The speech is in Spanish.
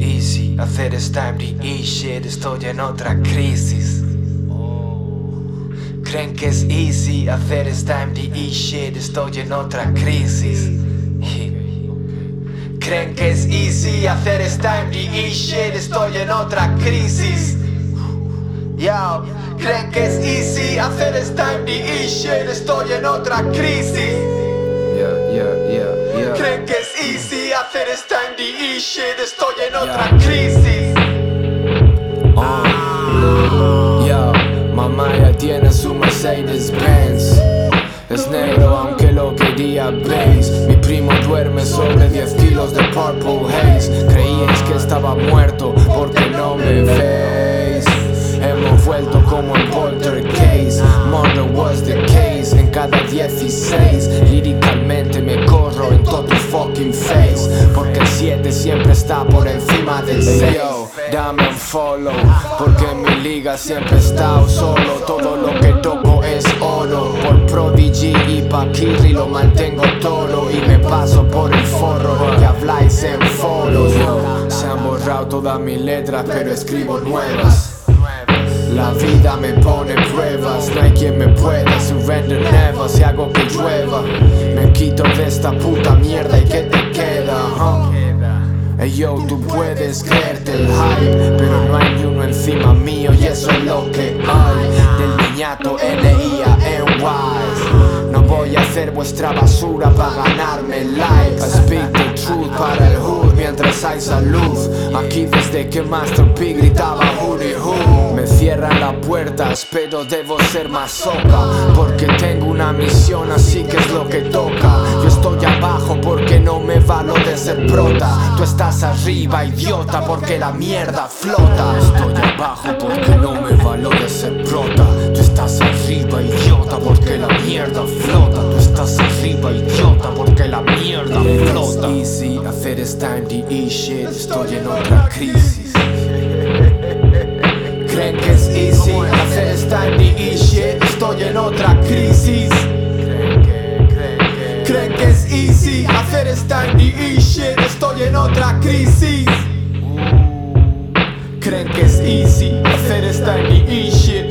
easy hacer time de shit, estoy en otra crisis. Creen que es easy hacer time de shit, estoy en otra crisis. Creen que es easy hacer time de shit, estoy en otra crisis. Yo, creen que es easy hacer time de shit, estoy en otra crisis. Es easy hacer time de shit, estoy en otra crisis. Yo, mamá ya tiene su Mercedes Benz. Es negro aunque lo quería veis Mi primo duerme sobre 10 kilos de Purple Haze. Creíais que estaba muerto porque no me veis. Hemos vuelto como en Poltergeist. Murder was the case en cada 16 siempre está por encima del 6 Dame un follow Porque en mi liga siempre he estado solo. Todo lo que toco es oro. Por Prodigy y Pakiri lo mantengo todo. Y me paso por el forro Que habláis en foros. Se han borrado todas mis letras pero escribo nuevas. La vida me pone pruebas, no hay quien me pueda surrender never. Si hago que llueva. Me quito de esta puta mierda y que te yo, tú puedes creerte el hype, pero no hay ni uno encima mío y eso es lo que hay. Del niñato N-I-A-N-Y. No voy a hacer vuestra basura para ganarme likes. I speak the truth para el hood mientras hay salud. Aquí desde que Master P gritaba Hootie Hoo. Puertas, pero debo ser más soca. Porque tengo una misión, así que es lo que toca. Yo estoy abajo porque no me valo de ser prota. Tú estás arriba, idiota, porque la mierda flota. Estoy abajo porque no me valo de ser prota. Tú estás arriba, idiota, porque la mierda flota. Tú estás arriba, idiota, porque la mierda flota. Es easy hacer time de shit, estoy en otra crisis. Creen que es easy hacer time de shit, estoy en otra crisis. Creen que es easy hacer time de shit, estoy en otra crisis. Creen que es easy hacer time de shit,